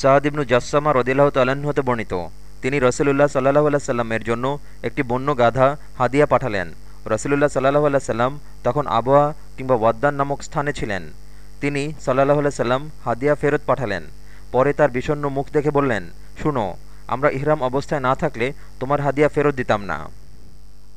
সাদ ইবনু জাসসামা রদিল্লাহ তাল্লাহ্ন হতে বর্ণিত। তিনি রসুলুল্লাহ সাল্লাহ আল্লাহ সাল্লামের জন্য একটি বন্য গাধা হাদিয়া পাঠালেন। রসুলুল্লাহ সাল্লাহ আল্লাহ সাল্লাম তখন আবহাওয়া কিংবা ওয়াদ্দান নামক স্থানে ছিলেন। তিনি সাল্লাহ আল্লাহ সাল্লাম হাদিয়া ফেরত পাঠালেন। পরে তার বিষণ্ন মুখ দেখে বললেন, শুনো, আমরা ইহরাম অবস্থায় না থাকলে তোমার হাদিয়া ফেরত দিতাম না।